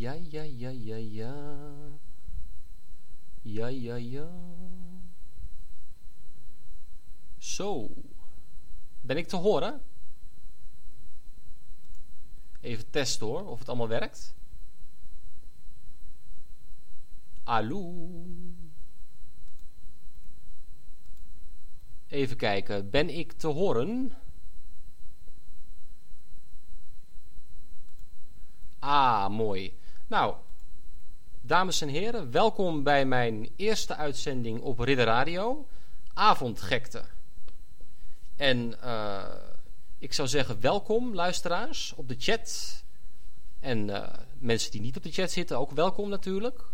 ja, ja, ja, ja, ja. Ja, ja, ja. Zo. Ben ik te horen? Even testen hoor, of het allemaal werkt. Hallo. Even kijken, ben ik te horen? Ah, mooi. Nou, dames en heren, welkom bij mijn eerste uitzending op Ridder Radio, Avondgekte. En uh, ik zou zeggen welkom luisteraars op de chat. En uh, mensen die niet op de chat zitten, ook welkom natuurlijk.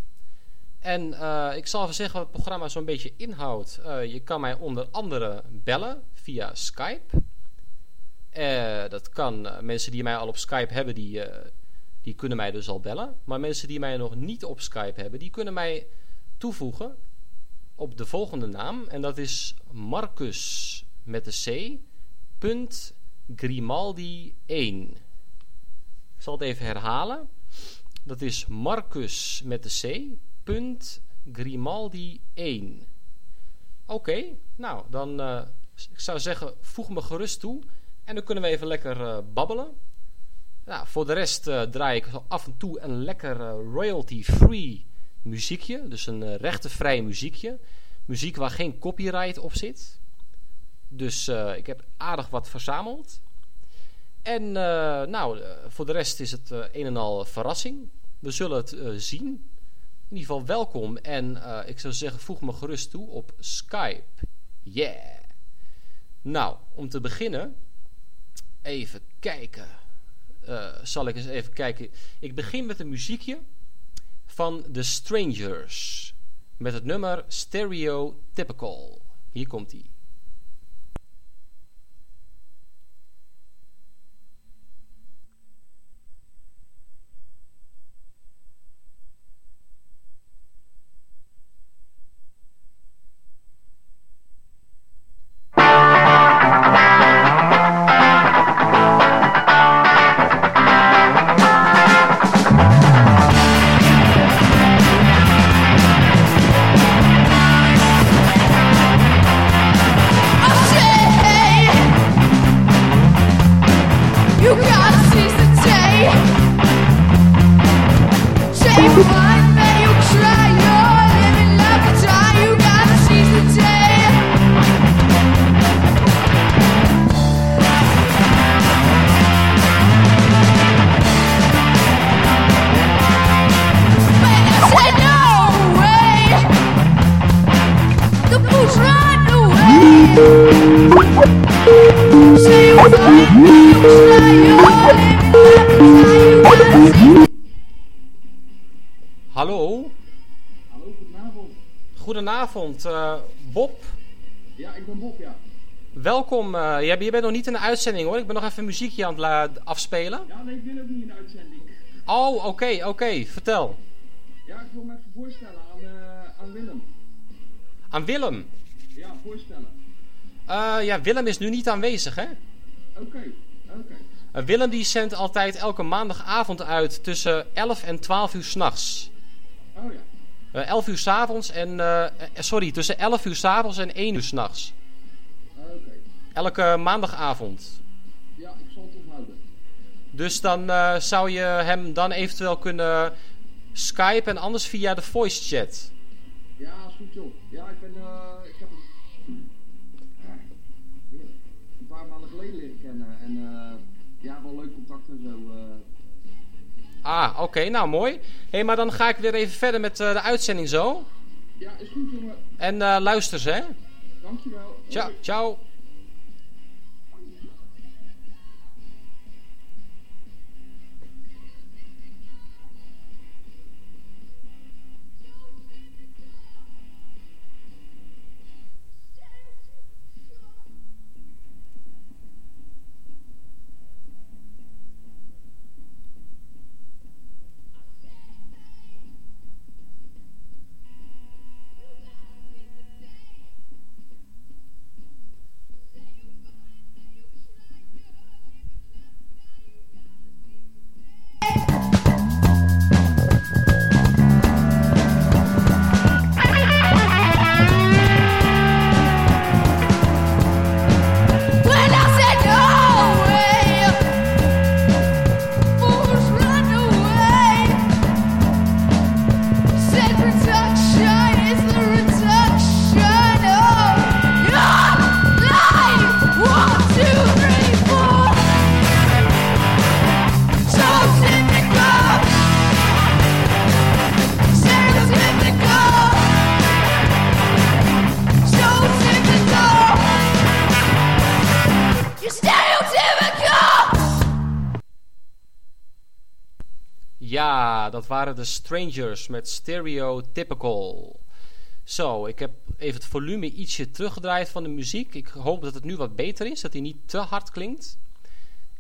En uh, ik zal even zeggen wat het programma zo'n beetje inhoudt. je kan mij onder andere bellen via Skype. dat kan mensen die mij al op Skype hebben, die die kunnen mij dus al bellen. Maar mensen die mij nog niet op Skype hebben, die kunnen mij toevoegen op de volgende naam. En dat is Marcus met de C. Punt Grimaldi 1. Ik zal het even herhalen. Dat is Marcus met de C. Punt Grimaldi 1. Oké, nou dan uh, ik zou zeggen, voeg me gerust toe. En dan kunnen we even lekker uh, babbelen. Nou, voor de rest uh, draai ik af en toe een lekker uh, royalty-free muziekje. Dus een uh, rechtenvrij muziekje. Muziek waar geen copyright op zit. Dus ik heb aardig wat verzameld. En nou, voor de rest is het een en al verrassing. We zullen het zien. In ieder geval welkom. En ik zou zeggen, voeg me gerust toe op Skype. Yeah! Nou, om te beginnen, even kijken uh, zal ik eens even kijken. Ik begin met een muziekje van The Strangers. Met het nummer Stereotypical. Hier komt ie. Uh, je, bent nog niet in de uitzending hoor. Ik ben nog even muziekje aan het afspelen. Ja, nee, ik ben ook niet in de uitzending. Oh, oké, okay, oké. Okay. Vertel. Ja, ik wil me even voorstellen aan, uh, aan Willem. Aan Willem? Ja, voorstellen. ja, Willem is nu niet aanwezig, hè? Oké, okay, oké. Willem die zendt altijd elke maandagavond uit tussen 11 en 12 uur s'nachts. Oh ja. 11 eh, uur s'avonds en... Uh, sorry, tussen 11 uur s'avonds en 1 uur s'nachts. Elke maandagavond. Ja, ik zal het onthouden. Dus dan uh, zou je hem dan eventueel kunnen Skype en anders via de voice chat. Ja, is goed joh. Ja, ik ben... ik heb hem een paar maanden geleden leren kennen. En ja, wel leuk contact en zo. Ah, oké, okay, nou mooi. Hé, hey, maar dan ga ik weer even verder met de uitzending zo. Ja, is goed jongen. En luister ze, hè. Dankjewel. Ciao, ciao. Dat waren de Strangers met Stereotypical. Zo, ik heb even het volume ietsje teruggedraaid van de muziek. Ik hoop dat het nu wat beter is, dat hij niet te hard klinkt.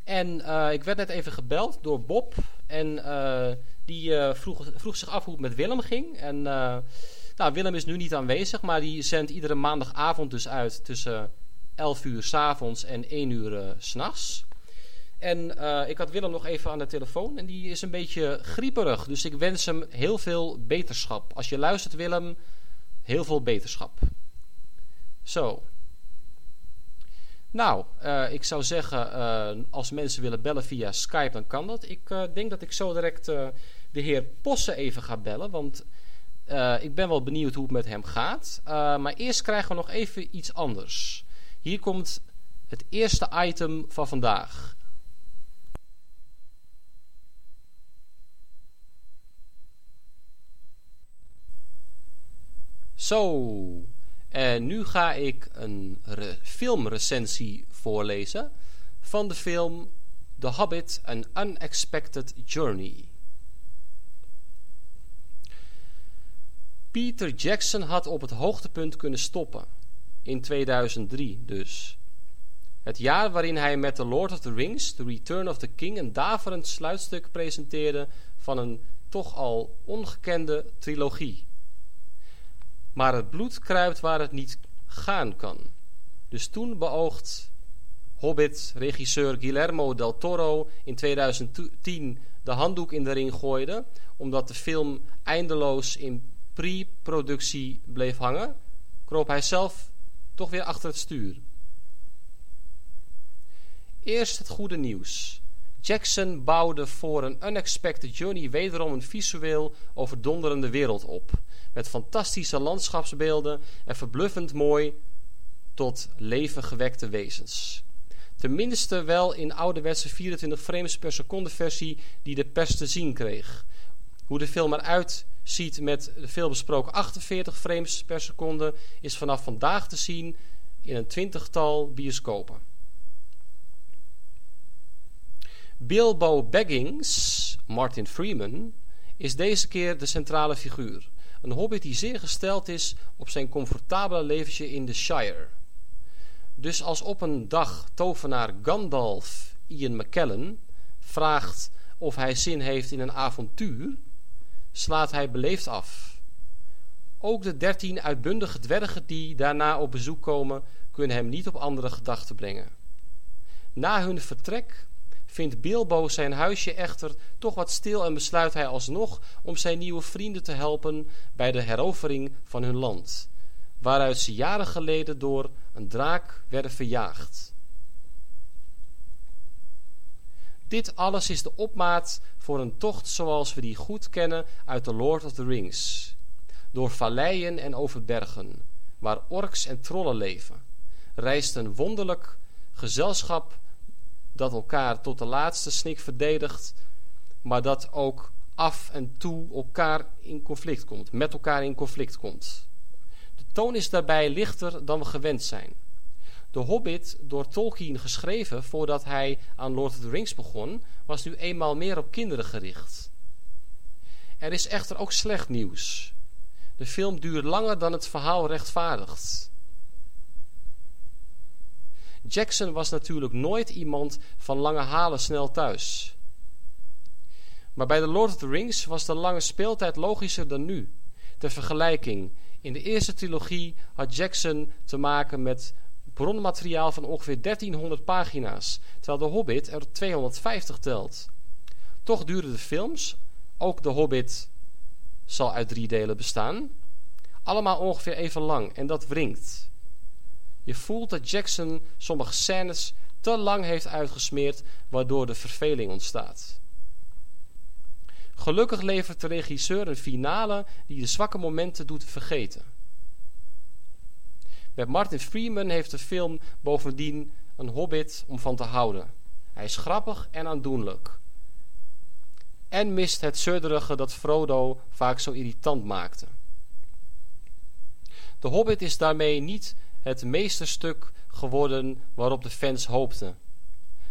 En uh, ik werd net even gebeld door Bob. En uh, die uh, vroeg, vroeg, zich af hoe het met Willem ging. En nou, Willem is nu niet aanwezig, maar die zendt iedere maandagavond dus uit tussen 11 uur s avonds en 1 uur s s'nachts. En ik had Willem nog even aan de telefoon en die is een beetje grieperig. Dus ik wens hem heel veel beterschap. Als je luistert, Willem, heel veel beterschap. Zo. Nou, uh, ik zou zeggen, uh, als mensen willen bellen via Skype, dan kan dat. Ik denk dat ik zo direct de heer Posse even ga bellen, want ik ben wel benieuwd hoe het met hem gaat. maar eerst krijgen we nog even iets anders. Hier komt het eerste item van vandaag. Zo, en nu ga ik een filmrecensie voorlezen van de film The Hobbit: An Unexpected Journey. Peter Jackson had op het hoogtepunt kunnen stoppen, in 2003 dus. Het jaar waarin hij met The Lord of the Rings, The Return of the King, een daverend sluitstuk presenteerde van een toch al ongekende trilogie. Maar het bloed kruipt waar het niet gaan kan. Dus toen beoogt Hobbit-regisseur Guillermo del Toro in 2010 de handdoek in de ring gooide, omdat de film eindeloos in pre-productie bleef hangen, kroop hij zelf toch weer achter het stuur. Eerst het goede nieuws. Jackson bouwde voor een Unexpected Journey wederom een visueel overdonderende wereld op met fantastische landschapsbeelden en verbluffend mooi tot leven gewekte wezens. Tenminste wel in ouderwetse 24 frames per seconde versie die de pers te zien kreeg. Hoe de film eruit ziet met de veelbesproken 48 frames per seconde is vanaf vandaag te zien in een twintigtal bioscopen. Bilbo Baggins, Martin Freeman, is deze keer de centrale figuur. Een hobbit die zeer gesteld is op zijn comfortabele leventje in de Shire. Dus als op een dag tovenaar Gandalf Ian McKellen vraagt of hij zin heeft in een avontuur, slaat hij beleefd af. Ook de dertien uitbundige dwergen die daarna op bezoek komen, kunnen hem niet op andere gedachten brengen. Na hun vertrek vindt Bilbo zijn huisje echter toch wat stil en besluit hij alsnog om zijn nieuwe vrienden te helpen bij de herovering van hun land, waaruit ze jaren geleden door een draak werden verjaagd. Dit alles is de opmaat voor een tocht zoals we die goed kennen uit The Lord of the Rings. Door valleien en over bergen, waar orks en trollen leven, reist een wonderlijk gezelschap dat elkaar tot de laatste snik verdedigt, maar dat ook af en toe elkaar in conflict komt, met elkaar in conflict komt. De toon is daarbij lichter dan we gewend zijn. De Hobbit, door Tolkien geschreven voordat hij aan Lord of the Rings begon, was nu eenmaal meer op kinderen gericht. Er is echter ook slecht nieuws. De film duurt langer dan het verhaal rechtvaardigt. Jackson was natuurlijk nooit iemand van lange halen snel thuis. Maar bij The Lord of the Rings was de lange speeltijd logischer dan nu. Ter vergelijking, in de eerste trilogie had Jackson te maken met bronmateriaal van ongeveer 1300 pagina's, terwijl The Hobbit er 250 telt. Toch duurden de films, ook The Hobbit zal uit drie delen bestaan, allemaal ongeveer even lang en dat wringt. Je voelt dat Jackson sommige scènes te lang heeft uitgesmeerd, waardoor de verveling ontstaat. Gelukkig levert de regisseur een finale die de zwakke momenten doet vergeten. Met Martin Freeman heeft de film bovendien een hobbit om van te houden. Hij is grappig en aandoenlijk. En mist het zeurderige dat Frodo vaak zo irritant maakte. De hobbit is daarmee niet het meesterstuk geworden waarop de fans hoopten.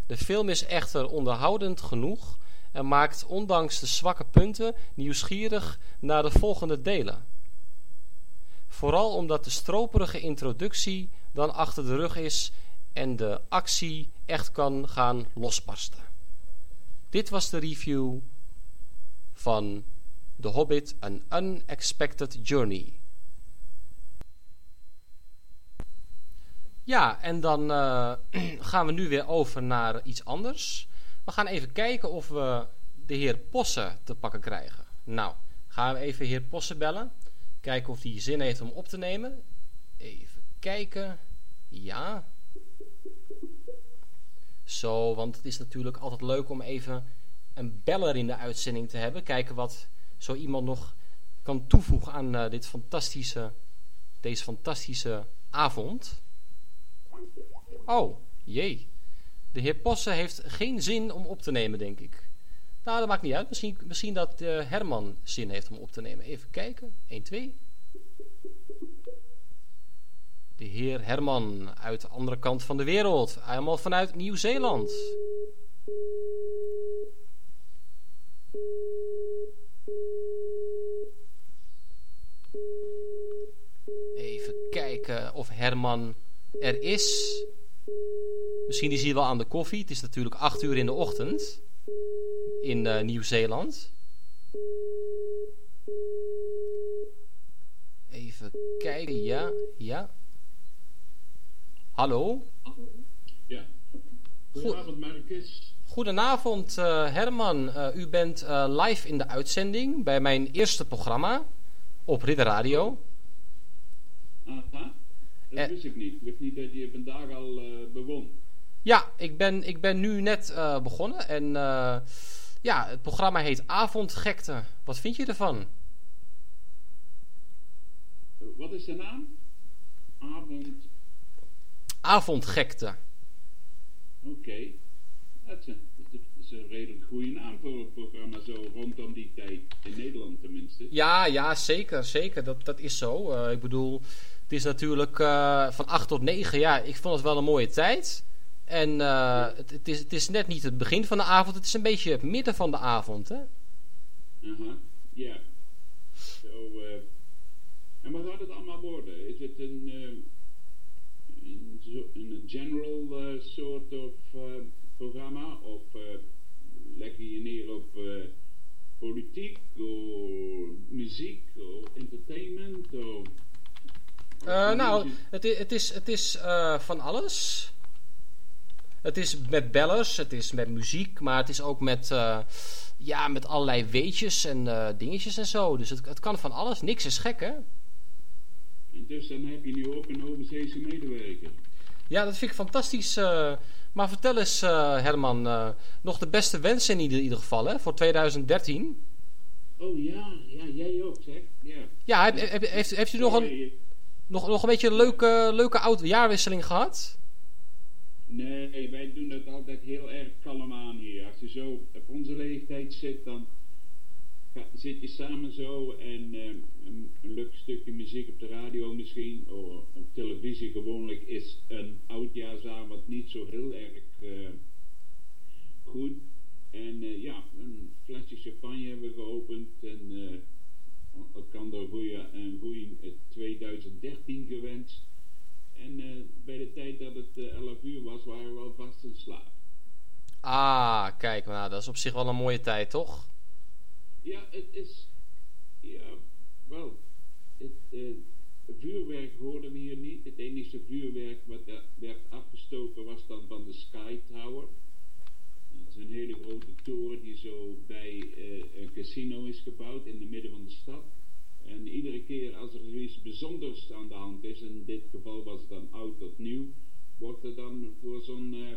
De film is echter onderhoudend genoeg en maakt ondanks de zwakke punten nieuwsgierig naar de volgende delen. Vooral omdat de stroperige introductie dan achter de rug is en de actie echt kan gaan losbarsten. Dit was de review van The Hobbit An Unexpected Journey. Ja, en dan uh, gaan we nu weer over naar iets anders. We gaan even kijken of we de heer Posse te pakken krijgen. Nou, gaan we even heer Posse bellen. Kijken of hij zin heeft om op te nemen. Even kijken. Ja. Zo, want het is natuurlijk altijd leuk om even een beller in de uitzending te hebben. Kijken wat zo iemand nog kan toevoegen aan uh, dit fantastische, deze fantastische avond. Oh, jee. De heer Posse heeft geen zin om op te nemen, denk ik. Nou, dat maakt niet uit. Misschien, misschien dat uh, Herman zin heeft om op te nemen. Even kijken. 1, 2. De heer Herman uit de andere kant van de wereld. Helemaal vanuit Nieuw-Zeeland. Even kijken of Herman er is. Misschien is hij wel aan de koffie. Het is natuurlijk 8 uur in de ochtend in uh, Nieuw-Zeeland. Even kijken, ja, ja. Hallo? Ja. Goedenavond, Marcus. Goedenavond, uh, Herman. Uh, u bent live in de uitzending bij mijn eerste programma op Ridder Radio. Aha, dat wist ik niet. Ik wist niet dat je vandaag al begon. Ja, ik ben, ik ben nu net begonnen en ja, het programma heet Avondgekte. Wat vind je ervan? Wat is de naam? Avond... Avondgekte. Oké. Okay. Dat, dat is een redelijk goede naam voor een programma zo rondom die tijd. In Nederland tenminste. Ja, ja zeker. Zeker. Dat, dat is zo. Uh, ik bedoel, het is natuurlijk uh, van 8 tot 9. Ja, ik vond het wel een mooie tijd. En ja. het, is, het is net niet het begin van de avond. Het is een beetje het midden van de avond, hè? Aha. Uh -huh. Ja. Zo, en wat gaat het allemaal worden? Is het een... een, general soort of programma of uh, leg je neer op politiek of muziek of entertainment of uh, nou, het is, het is, het is van alles. Het is met bellers, het is met muziek, maar het is ook met, ja, met allerlei weetjes en dingetjes en zo. Dus het, het kan van alles. Niks is gek, hè? En dus dan heb je nu ook een overzeese medewerker. Ja, dat vind ik fantastisch. Maar vertel eens, Herman, nog de beste wensen in ieder, ieder geval hè, voor 2013. Oh ja, ja jij ook zeg. Ja, ja heb, heb, heeft, heeft u nog een, nog, nog een beetje een leuke, leuke oude jaarwisseling gehad? Nee, wij doen dat altijd heel erg kalm aan hier. Als je zo op onze leeftijd zit, dan zit je samen zo en uh, een, leuk stukje muziek op de radio misschien, of op televisie gewoonlijk is een oudjaarsavond niet zo heel erg uh, goed. En uh, ja, een flesje champagne hebben we geopend en ik kan er goeie, een goede 2013 gewenst. En bij de tijd dat het 11 uur was, waren we alvast in slaap. Ah, kijk, nou, dat is op zich wel een mooie tijd, toch? Ja, het is. Ja, wel. Het uh, vuurwerk hoorden we hier niet. Het enige vuurwerk wat er werd afgestoken was dan van de Sky Tower. Is een hele grote toren die zo bij uh, een casino is gebouwd in het midden van de stad. En iedere keer als er iets bijzonders aan de hand is, in dit geval was het dan oud tot nieuw, wordt er dan voor zo'n uh,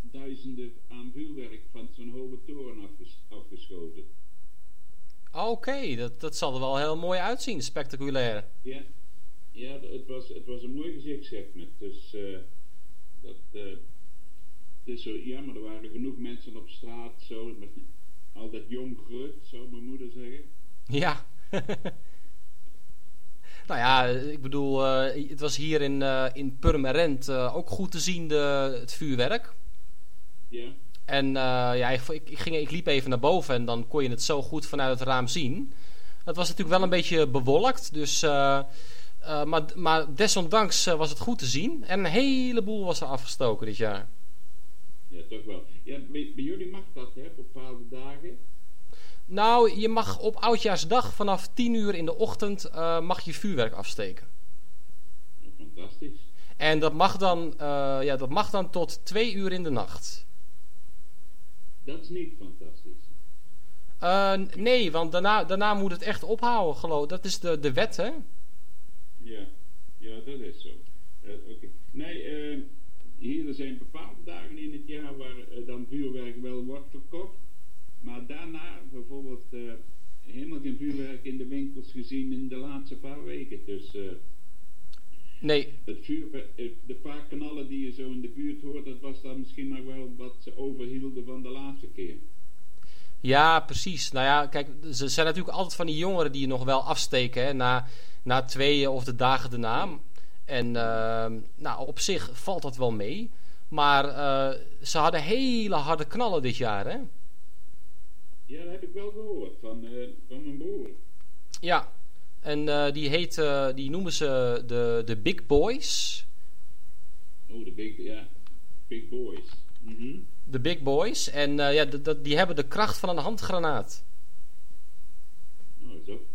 duizenden aan vuurwerk van zo'n hoge toren afges afgeschoten. Oké, okay, dat, dat zal er wel heel mooi uitzien, spectaculair. Ja, ja het, was, het was een mooi gezichtssegment. Dus uh, dat, het is zo jammer, er waren genoeg mensen op straat, zo, met al dat jong grut, zou mijn moeder zeggen. Ja. nou ja, ik bedoel, uh, het was hier in, in Purmerend ook goed te zien, de, het vuurwerk. Ja. En eh, ja, ik, ik, ging, ik liep even naar boven en dan kon je het zo goed vanuit het raam zien. Het was natuurlijk wel een beetje bewolkt, dus, eh, eh, maar, maar desondanks eh, was het goed te zien. En een heleboel was er afgestoken dit jaar. Ja, toch wel. Ja, bij, bij jullie mag dat, hè, op bepaalde dagen. Nou, je mag op Oudjaarsdag vanaf 10 uur in de ochtend eh, mag je vuurwerk afsteken. Ja, fantastisch. En dat mag, dan, eh, ja, dat mag dan tot 2 uur in de nacht. Dat is niet fantastisch. Eh, nee, want daarna, daarna moet het echt ophouden, geloof Dat is de, de wet, hè? Ja, ja dat is zo. Oké. Nee, eh, hier er zijn bepaalde dagen in het jaar waar eh, dan vuurwerk wel wordt verkocht. Maar daarna bijvoorbeeld eh, helemaal geen vuurwerk in de winkels gezien in de laatste paar weken. Dus eh, Nee, het vuurwerk, de paar knallen die je zo in de buurt hoort, dat was dan misschien nog wel wat ze overhielden van de laatste keer. Ja, precies. Nou ja, kijk, ze zijn natuurlijk altijd van die jongeren die je nog wel afsteken hè, na, na twee of de dagen daarna. En ehm, nou, op zich valt dat wel mee. Maar eh, ze hadden hele harde knallen dit jaar, hè? Ja, dat heb ik wel gehoord van, eh, van mijn broer. Ja. En eh, die heet, die noemen ze de, de Big Boys. Oh, de big, ja, big boys. Mhm. De Big Boys. En eh, ja, die hebben de kracht van een handgranaat. Oh, zo.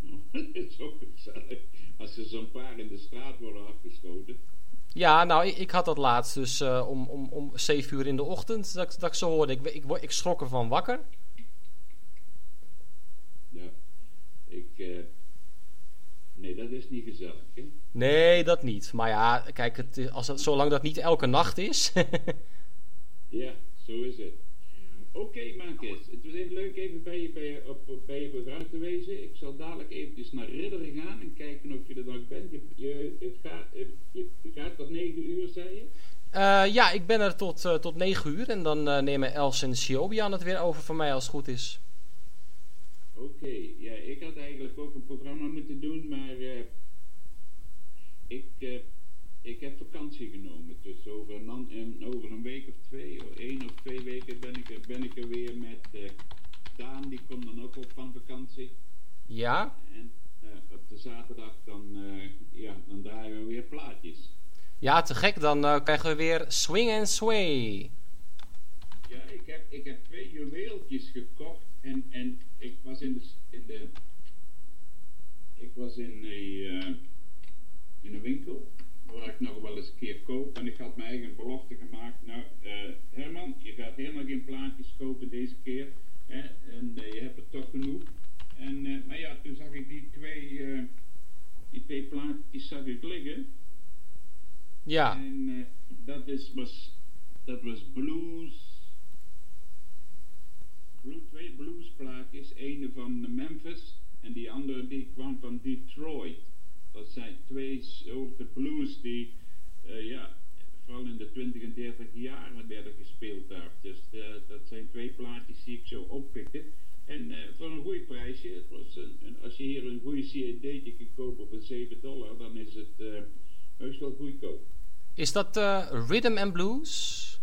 zo gezellig. Als er zo'n paar in de straat worden afgeschoten. Ja, nou, ik, ik had dat laatst dus eh, om, om, om 7 uur in de ochtend. Dat, ik- dat ik zo hoorde. Ik, ik, ik schrok ervan wakker. Ja. Ik, eh, nee, dat is niet gezellig, hè? Nee, dat niet. Maar ja, kijk, het, als het, zolang dat niet elke nacht is. Ja, zo is het. Oké, Marcus. Het was even leuk even bij je, bij, je, op, bij je programma te wezen. Ik zal dadelijk eventjes naar Ridderen gaan en kijken of je er nog bent. Je, je, het gaat, het- gaat tot 9 uur, zei je? Eh, ja, ik ben er tot, eh, tot 9 uur. En dan eh, nemen Els en Shiobian het weer over van mij als het goed is. Oké, ja, ik had eigenlijk ook een programma moeten doen, maar ik, ik heb vakantie genomen. Dus over een, over een week of één of twee weken ben ik er, ben ik er weer met eh, Daan, die komt dan ook op van vakantie. Ja? En eh, op de zaterdag dan, eh, ja, dan draaien we weer plaatjes. Ja, te gek. Dan krijgen we weer Swing and Sway. Ja, ik heb, ik heb twee juweeltjes gekocht en, en ik was in de, in de ik was in de, eh, in een winkel ik nog wel eens een keer koop en ik had mijn eigen belofte gemaakt. Nou, eh, Herman, je gaat helemaal geen plaatjes kopen deze keer hè, en eh, je hebt er toch genoeg. En, eh, maar ja, toen zag ik die twee, die twee plaatjes zag ik liggen. Ja. En dat, is, was, dat was blues. Blue, twee bluesplaatjes. Ene van Memphis en die andere die kwam van Detroit. Dat zijn twee soorten blues die, eh, ja, vooral in de 20 en 30 jaren werden gespeeld daar. Dus eh, dat zijn twee plaatjes die ik zo oppikte. En eh, voor een goed prijsje, het was een, een- als je hier een goede CD'tje kan kopen voor 7 dollar, dan is het eh heus wel goedkoop. Is dat eh, Rhythm and Blues?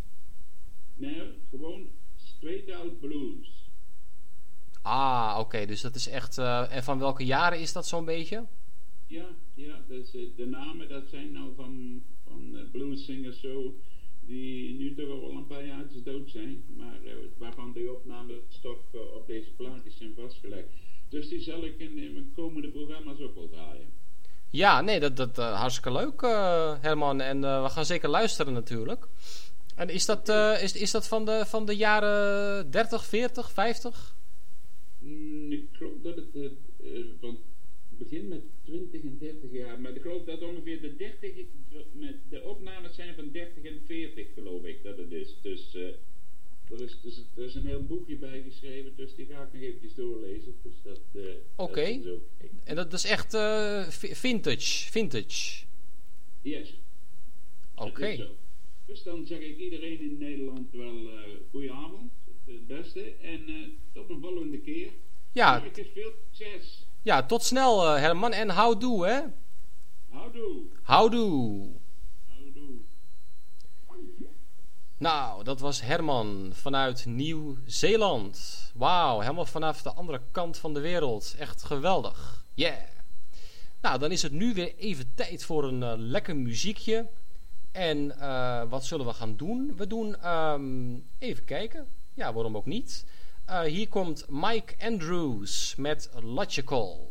Nee, gewoon straight out blues. Ah, oké. dus dat is echt... eh, en van welke jaren is dat zo'n beetje? Ja, ja, dus de namen dat zijn nou van, van eh, blueszingers zo, die nu toch al een paar jaar dood zijn, maar eh, waarvan de opnames toch eh, op deze plaatjes zijn vastgelegd. Dus die zal ik in, in mijn komende programma's ook wel draaien. Ja, nee, dat, dat hartstikke leuk, eh, Herman. En we gaan zeker luisteren natuurlijk. En is dat, is, is dat van, de, van de jaren 30, 40, 50? Mm, ik geloof dat het van begin met 20 en 30 jaar, maar ik geloof dat ongeveer de 30, met de opnames zijn van 30 en 40 geloof ik dat het is. Dus eh, er, is, dus, er is een heel boekje bij geschreven, dus die ga ik nog eventjes doorlezen. Dus dat, eh, Oké. En dat is echt eh, vi- vintage. Vintage. Yes. Oké. Dus dan zeg ik iedereen in Nederland wel uh, goedenavond, het beste, en tot een volgende keer. Ja, veel succes. Ja, tot snel, eh, Herman. En houdoe, hè? Houdoe. Houdoe. Houdoe. Nou, dat was Herman vanuit Nieuw-Zeeland. Wauw, helemaal vanaf de andere kant van de wereld. Echt geweldig. Yeah. Nou, dan is het nu weer even tijd voor een uh, lekker muziekje. En uh, wat zullen we gaan doen? We doen um, even kijken. Ja, waarom ook niet? Uh, hier komt Mike Andrews met Logical.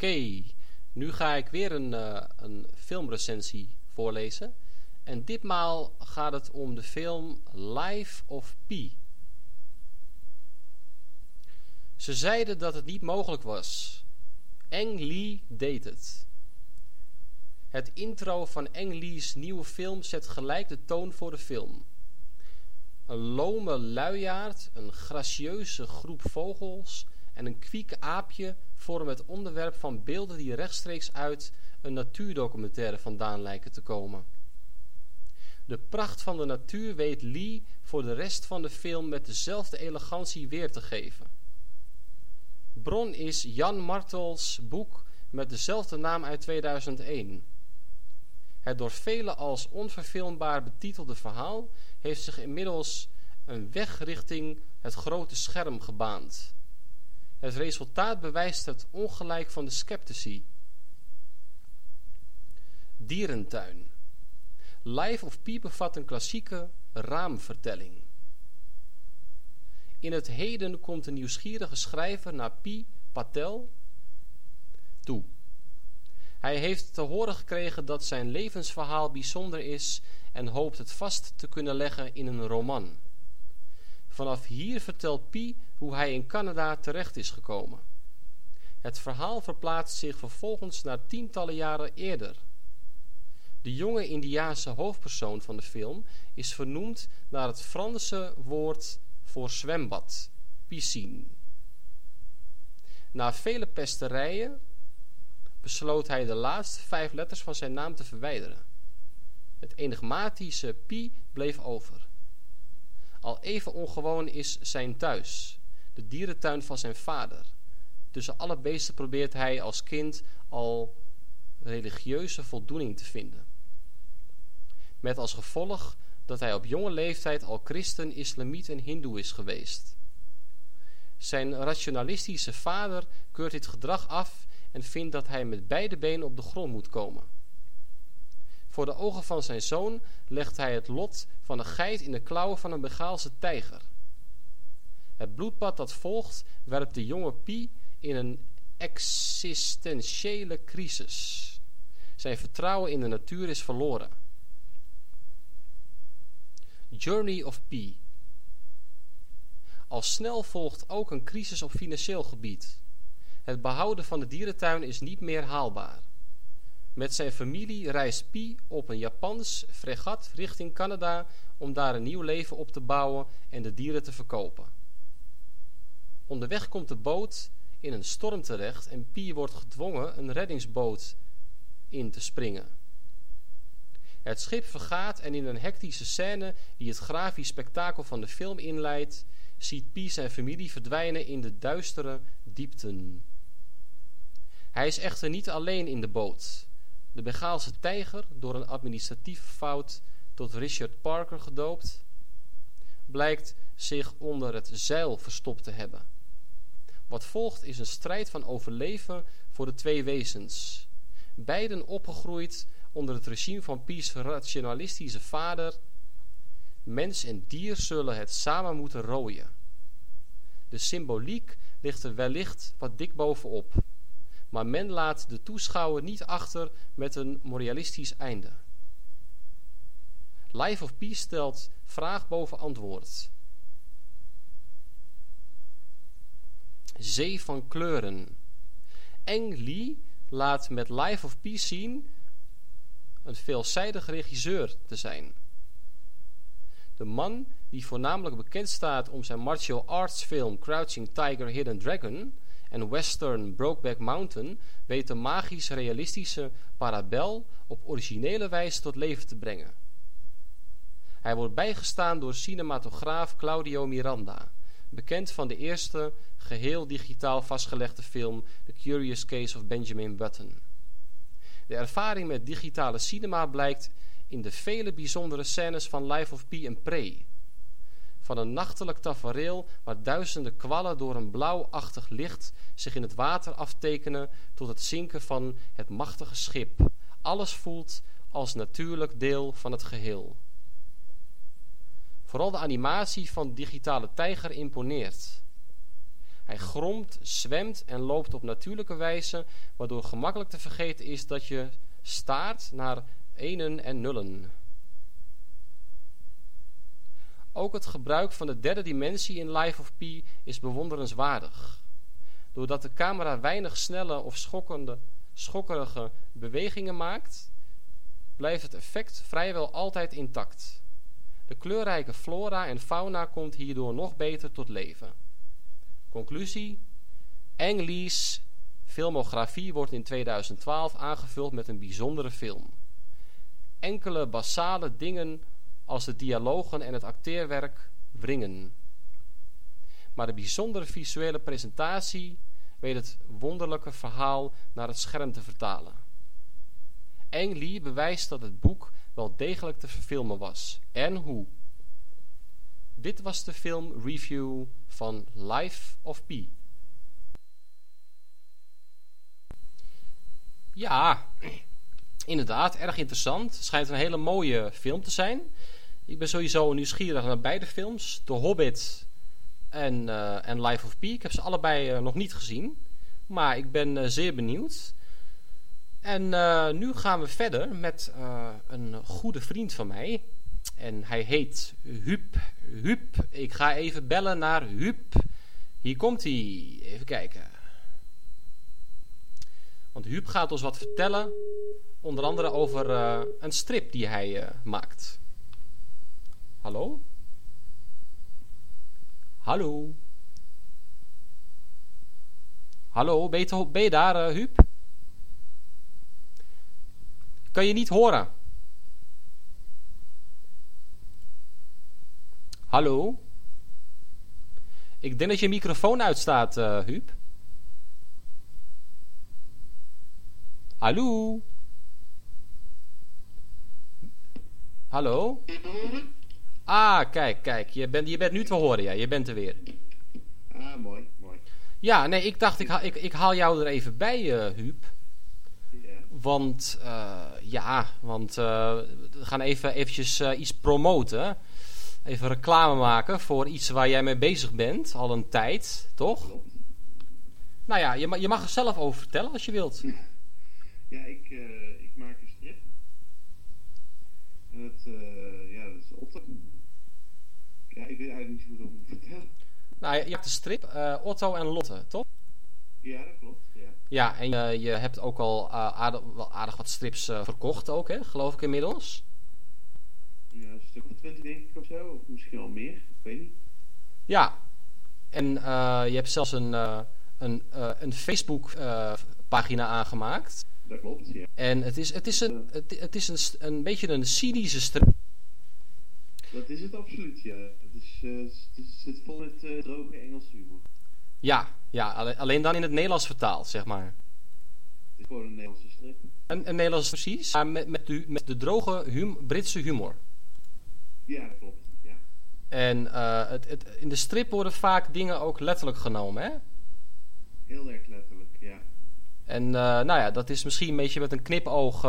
Okay, nu ga ik weer een, uh, een filmrecensie voorlezen. En ditmaal gaat het om de film Life of Pi. Ze zeiden dat het niet mogelijk was. Eng Lee deed het. Het intro van Eng Lee's nieuwe film zet gelijk de toon voor de film. Een lome luiaard, een gracieuze groep vogels en een kwiek aapje vormen het onderwerp van beelden die rechtstreeks uit een natuurdocumentaire vandaan lijken te komen. De pracht van de natuur weet Lee voor de rest van de film met dezelfde elegantie weer te geven. Bron is Jan Martels boek met dezelfde naam uit 2001. Het door velen als onverfilmbaar betitelde verhaal heeft zich inmiddels een weg richting het grote scherm gebaand. Het resultaat bewijst het ongelijk van de sceptici. Dierentuin. Life of Pi bevat een klassieke raamvertelling. In het heden komt een nieuwsgierige schrijver naar Pi Patel toe. Hij heeft te horen gekregen dat zijn levensverhaal bijzonder is en hoopt het vast te kunnen leggen in een roman. Vanaf hier vertelt Pi hoe hij in Canada terecht is gekomen. Het verhaal verplaatst zich vervolgens naar tientallen jaren eerder. De jonge Indiaanse hoofdpersoon van de film is vernoemd naar het Franse woord voor zwembad, piscine. Na vele pesterijen besloot hij de laatste vijf letters van zijn naam te verwijderen. Het enigmatische pi bleef over. Al even ongewoon is zijn thuis, de dierentuin van zijn vader. Tussen alle beesten probeert hij als kind al religieuze voldoening te vinden. Met als gevolg dat hij op jonge leeftijd al christen, islamiet en hindoe is geweest. Zijn rationalistische vader keurt dit gedrag af en vindt dat hij met beide benen op de grond moet komen. Voor de ogen van zijn zoon legt hij het lot van een geit in de klauwen van een Begaalse tijger. Het bloedbad dat volgt werpt de jonge Pi in een existentiële crisis. Zijn vertrouwen in de natuur is verloren. Journey of Pi. Al snel volgt ook een crisis op financieel gebied. Het behouden van de dierentuin is niet meer haalbaar. Met zijn familie reist Pi op een Japans fregat richting Canada om daar een nieuw leven op te bouwen en de dieren te verkopen. Onderweg komt de boot in een storm terecht en Pi wordt gedwongen een reddingsboot in te springen. Het schip vergaat en in een hectische scène die het grafisch spektakel van de film inleidt, ziet Pi zijn familie verdwijnen in de duistere diepten. Hij is echter niet alleen in de boot. De Bengaalse tijger, door een administratieve fout tot Richard Parker gedoopt, blijkt zich onder het zeil verstopt te hebben. Wat volgt is een strijd van overleven voor de twee wezens, beiden opgegroeid onder het regime van Pies rationalistische vader. Mens en dier zullen het samen moeten rooien. De symboliek ligt er wellicht wat dik bovenop maar men laat de toeschouwer niet achter met een moralistisch einde. Life of Peace stelt vraag boven antwoord. Zee van kleuren. Eng Lee laat met Life of Peace zien een veelzijdig regisseur te zijn. De man die voornamelijk bekend staat om zijn martial arts film Crouching Tiger, Hidden Dragon en western Brokeback Mountain weet de magisch-realistische parabel op originele wijze tot leven te brengen. Hij wordt bijgestaan door cinematograaf Claudio Miranda, bekend van de eerste geheel digitaal vastgelegde film The Curious Case of Benjamin Button. De ervaring met digitale cinema blijkt in de vele bijzondere scènes van Life of Pi en Prey, van een nachtelijk tafereel waar duizenden kwallen door een blauwachtig licht zich in het water aftekenen tot het zinken van het machtige schip. Alles voelt als natuurlijk deel van het geheel. Vooral de animatie van digitale tijger imponeert. Hij gromt, zwemt en loopt op natuurlijke wijze, waardoor gemakkelijk te vergeten is dat je staart naar enen en nullen. Ook het gebruik van de derde dimensie in Life of Pi is bewonderenswaardig. Doordat de camera weinig snelle of schokkende, schokkerige bewegingen maakt, blijft het effect vrijwel altijd intact. De kleurrijke flora en fauna komt hierdoor nog beter tot leven. Conclusie: Ang Lee's filmografie wordt in 2012 aangevuld met een bijzondere film. Enkele basale dingen als de dialogen en het acteerwerk wringen. Maar de bijzondere visuele presentatie weet het wonderlijke verhaal naar het scherm te vertalen. Eng Lee bewijst dat het boek wel degelijk te verfilmen was. En hoe? Dit was de film review van Life of Pi. Ja, inderdaad, erg interessant. Schijnt een hele mooie film te zijn. Ik ben sowieso nieuwsgierig naar beide films. The Hobbit en, eh, en Life of Pi. Ik heb ze allebei eh, nog niet gezien. Maar ik ben eh, zeer benieuwd. En nu gaan we verder met een goede vriend van mij. En hij heet Huub. Huub. Ik ga even bellen naar Huub. Hier komt hij. Even kijken. Want Huub gaat ons wat vertellen. Onder andere over een strip die hij maakt. Hallo? Hallo? Hallo, ben je, ben je daar, uh, Huub? Kan je niet horen? Hallo? Ik denk dat je microfoon uitstaat, uh, Huub. Hallo? Hallo? Ah, kijk, kijk. Je bent, je bent nu te horen, ja. Je bent er weer. Ah, mooi, mooi. Ja, nee, ik dacht, ik, haal, ik, ik haal jou er even bij, uh, Huub. Want, uh, ja, want uh, we gaan even eventjes iets promoten. Even reclame maken voor iets waar jij mee bezig bent, al een tijd, toch? Klopt. Nou ja, je, mag, je mag er zelf over vertellen als je wilt. Ja, ik, ik maak een strip. En het, dat is Otto. Ja, ik weet eigenlijk niet zo goed hoe ik moet vertellen. Nou, je, je hebt de strip uh, Otto en Lotte, toch? Ja, dat klopt. Ja, Ja, en uh, je hebt ook al uh, aardig, wel aardig wat strips verkocht ook, hè? Geloof ik inmiddels. ja een stuk of twintig denk ik of zo. Of misschien al meer. Ik weet niet. Ja. En je hebt zelfs een, een, een Facebook pagina aangemaakt. Dat klopt, ja. En het is, het is, een, het, het is een, een beetje een cynische strip. Dat is het absoluut, ja. Het, is, uh, het zit vol met uh, droge Engelse humor. Ja, ja, alleen dan in het Nederlands vertaald, zeg maar. Het is gewoon een Nederlandse strip. Een, een Nederlands precies, maar met, met, de, met de droge hum, Britse humor. Ja, dat klopt, ja. En uh, het, het, in de strip worden vaak dingen ook letterlijk genomen, hè? Heel erg letterlijk, ja. En nou ja, dat is misschien een beetje met een knipoog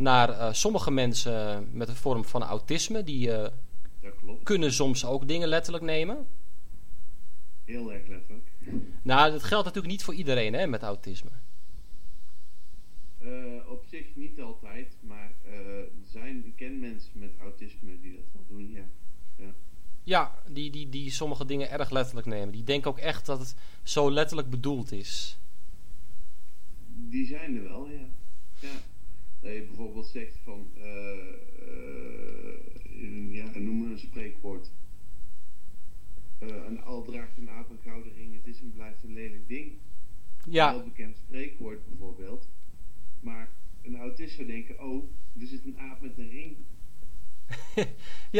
naar uh, sommige mensen met een vorm van autisme. Die uh, kunnen soms ook dingen letterlijk nemen. Heel erg letterlijk. Nou, dat geldt natuurlijk niet voor iedereen hè, met autisme. Uh, op zich niet altijd, maar er zijn, ik ken mensen met autisme die dat wel doen, ja. Ja, ja die, die, die sommige dingen erg letterlijk nemen. Die denken ook echt dat het zo letterlijk bedoeld is. Die zijn er wel, ja. Ja. Dat je bijvoorbeeld zegt van, uh, uh, ja, noem een spreekwoord. Uh, een al draagt een aap een gouden ring, het is en blijft een lelijk ding. Ja. Een heel bekend spreekwoord bijvoorbeeld. Maar een autist zou denken, oh, er zit een aap met een ring.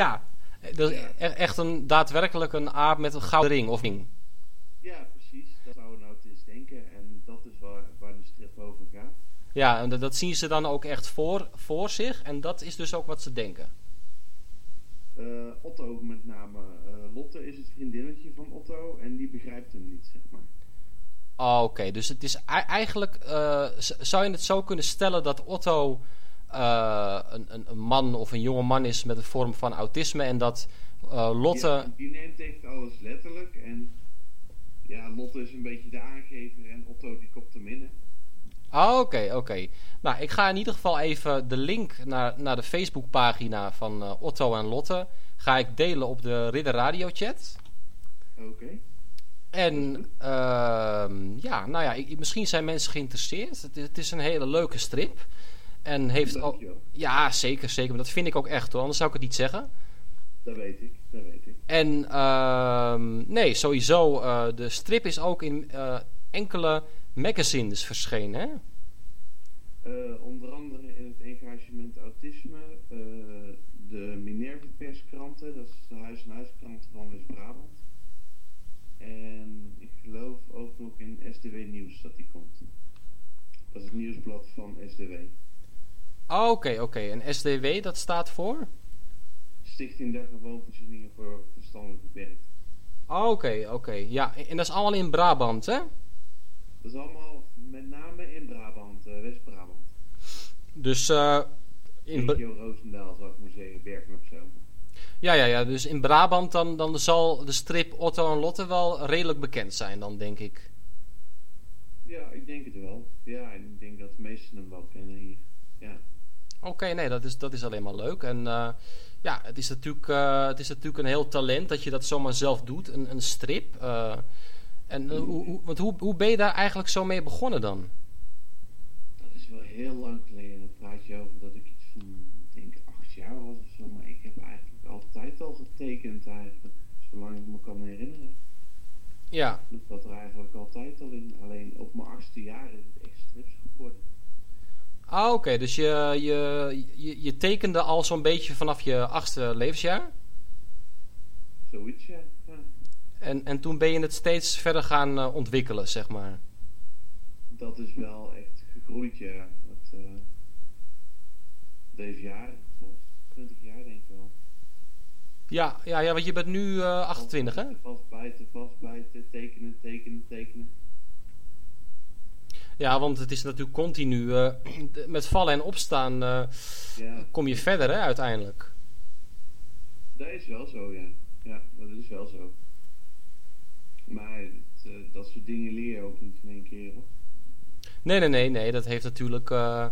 ja, dat is Ja. e- echt een, daadwerkelijk een aap met een gouden ring of ring. Ja, precies. Dat zou een autist denken en dat is waar, waar de strip over gaat. Ja, en dat, zien ze dan ook echt voor, voor zich. En dat is dus ook wat ze denken. Eh, Otto met name. Eh, Lotte is het vriendinnetje van Otto en die begrijpt hem niet, zeg maar. Oh, Oké, dus het is ei- eigenlijk... eh, zou je het zo kunnen stellen dat Otto een, een, een man of een jonge man is met een vorm van autisme... en dat Lotte... Ja, die neemt echt alles letterlijk en ja, Lotte is een beetje de aangever en Otto die kopt hem in. hè. Ah, Oké, oké. Nou, ik ga in ieder geval even de link naar, naar de Facebookpagina van eh, Otto en Lotte... ga ik delen op de Ridder Radio chat. Oké. En ehm, ja, nou ja, ik- misschien zijn mensen geïnteresseerd. Het, is- het is een hele leuke strip. En heeft ook... Dankjewel. Ja, zeker, zeker. Maar dat vind ik ook echt hoor. Anders zou ik het niet zeggen. Dat weet ik, dat weet ik. En ehm, nee, sowieso. eh, de strip is ook in eh, magazines verschenen. Hè? Eh, onder andere in het engagement autisme, eh, de Minerva perskranten, dat is de huis-en-huiskranten van West-Brabant. En ik geloof ook nog in SDW Nieuws dat die komt. Dat is het nieuwsblad van SDW. Ah, Oké, oké. En SDW, dat staat voor? Stichting der Woonvoorzieningen voor verstandelijk beperkt. Oké, oké. Ja, en dat is allemaal in Brabant, hè? Dat is allemaal met name in Brabant, eh, West-Brabant. Dus eh in Regio Roosendaal maar zeggen, Bergen op Zoom. ja, ja, ja, dus in Brabant dan, dan zal de strip Otto en Lotte wel redelijk bekend zijn dan, denk ik. Ja, ik denk het wel. Ja, en ik denk dat de meesten hem wel kennen hier. Ja. Oké, nee, dat is, dat is alleen maar leuk. En eh, ja, het is, natuurlijk, het is natuurlijk een heel talent dat je dat zomaar zelf doet, een, een strip. eh. En eh, hoe, hoe, want hoe, hoe ben je daar eigenlijk zo mee begonnen dan? Dat is wel heel lang geleden. Dan praat je over dat ik iets van, ik denk acht jaar was of zo. Maar ik heb eigenlijk altijd al getekend eigenlijk. Zolang ik me kan herinneren. Ja, Dat zat er eigenlijk altijd al in. Alleen op mijn achtste jaar is het echt strips geworden. ah, oké, dus je, je, je, je tekende al zo'n beetje vanaf je achtste levensjaar. Zoiets, ja. En, en toen ben je het steeds verder gaan eh, ontwikkelen, zeg maar. Dat is wel echt gegroeid, ja. Dat, eh, deze jaar, volgens 20 jaar denk ik wel. Ja, ja, ja want je bent nu eh, 28, hè? Vastbijten, vastbijten, tekenen, tekenen, tekenen. Ja, want het is natuurlijk continu. met vallen en opstaan Ja, kom je verder, hè, uiteindelijk. dat is wel zo, ja. Ja, dat is wel zo. Maar eh, dat soort dingen leer je ook niet in één keer, hoor. Nee, nee, nee, nee. Dat heeft natuurlijk. eh,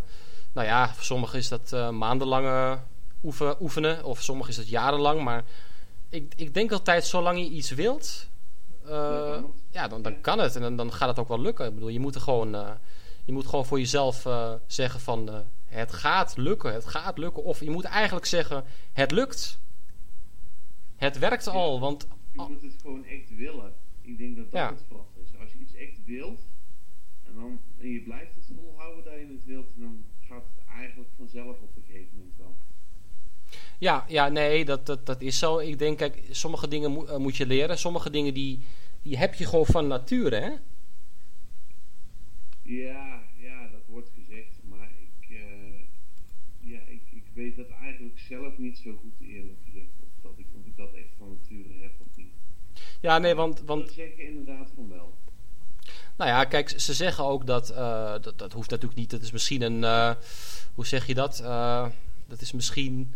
nou ja, voor sommigen is dat eh, maandenlange oefen, oefenen, of sommigen is dat jarenlang. Maar ik, ik denk altijd, zolang je iets wilt, ja, dan, dan kan het. En dan, dan gaat het ook wel lukken. Ik bedoel, je moet er gewoon, je moet gewoon voor jezelf zeggen van, het gaat lukken, het gaat lukken. Of je moet eigenlijk zeggen, het lukt. Het werkt Ja. al, want Je moet het gewoon echt willen. Ik denk dat dat Ja. het vooral is. Als je iets echt wilt, en, dan, en je blijft het volhouden dat je het wilt, dan gaat het eigenlijk vanzelf op een gegeven moment wel. Ja, ja nee, dat, dat, dat is zo. Ik denk, kijk, sommige dingen moet, eh, moet je leren. Sommige dingen die, die heb je gewoon van nature, hè? Ja, ja, dat wordt gezegd, maar ik, eh, ja, ik, ik weet dat eigenlijk zelf niet zo goed eerlijk gezegd. Of dat ik, of ik dat echt van nature heb of niet. Ja, nee, want, want ik inderdaad van wel. nou ja, kijk, ze zeggen ook dat, eh, dat, dat hoeft natuurlijk niet, dat is misschien een, eh, hoe zeg je dat? Eh, dat is misschien,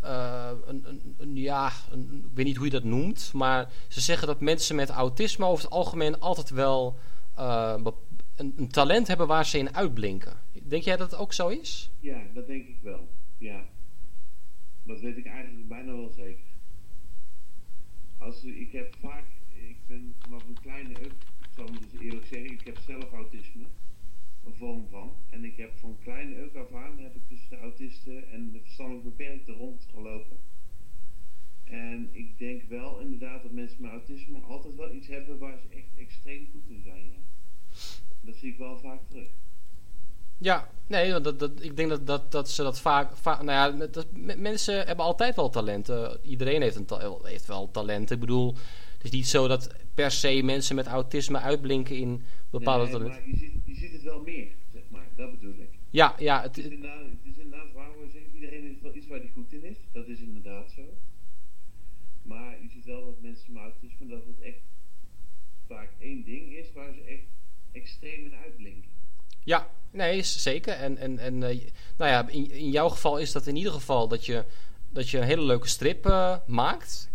een, een, een- ja, een, ik weet niet hoe je dat noemt, maar ze zeggen dat mensen met autisme over het algemeen altijd wel een talent hebben waar ze in uitblinken. Denk jij dat het ook zo is? Ja, dat denk ik wel. Ja. Dat weet ik eigenlijk bijna wel zeker. Als, ik heb vaak, ik ben vanaf een kleine up, ik zal het dus eerlijk zeggen, ik heb zelf autisme, een vorm van. En ik heb van kleine up af aan, heb ik tussen de autisten en de verstandelijk beperkten rondgelopen. En ik denk wel inderdaad dat mensen met autisme altijd wel iets hebben waar ze echt extreem goed in zijn. Dat zie ik wel vaak terug. Ja, nee, dat, dat, ik denk dat, dat, dat ze dat vaak. vaak nou ja, dat, mensen hebben altijd wel talenten. Iedereen heeft, een ta- heeft wel talenten. Ik bedoel, het is niet zo dat per se mensen met autisme uitblinken in bepaalde nee, talenten. maar je ziet, je ziet het wel meer, zeg maar. Dat bedoel ik. Ja, ja, het, Het is inderdaad, het is inderdaad waar we zeggen, iedereen heeft wel iets waar hij goed in is. Dat is inderdaad zo. Maar je ziet wel dat mensen met autisme, dat het echt vaak één ding is waar ze echt extreem in uitblinken. ja nee, zeker. En, en, en eh, nou ja, in, in jouw geval is dat in ieder geval dat je, dat je een hele leuke strip eh, maakt.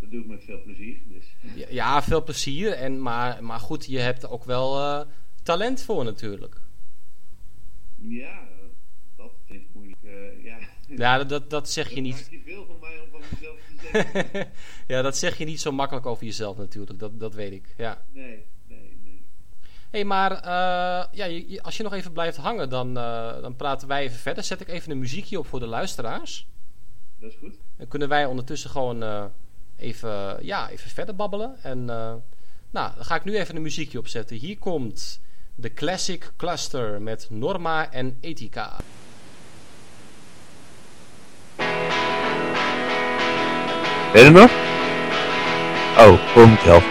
Dat doe ik met veel plezier, dus. Ja, ja, veel plezier. En, maar, maar goed, je hebt er ook wel eh, talent voor natuurlijk. Ja, dat vind ik moeilijk. eh, ja. Ja, dat, dat, dat zeg je Dat niet. vraag je veel van mij om van mezelf te zeggen. ja, dat zeg je niet zo makkelijk over jezelf natuurlijk. Dat, dat weet ik. Ja. nee. Hey, maar eh, ja, je- je- als je nog even blijft hangen, dan, eh, dan praten wij even verder. Zet ik even een muziekje op voor de luisteraars. Dat is goed. Dan kunnen wij ondertussen gewoon eh, even, ja, even verder babbelen. En eh, nou, dan ga ik nu even een muziekje opzetten. Hier komt de Classic Cluster met Norma en Ethica. Ben je er nog? Oh, voor mezelf.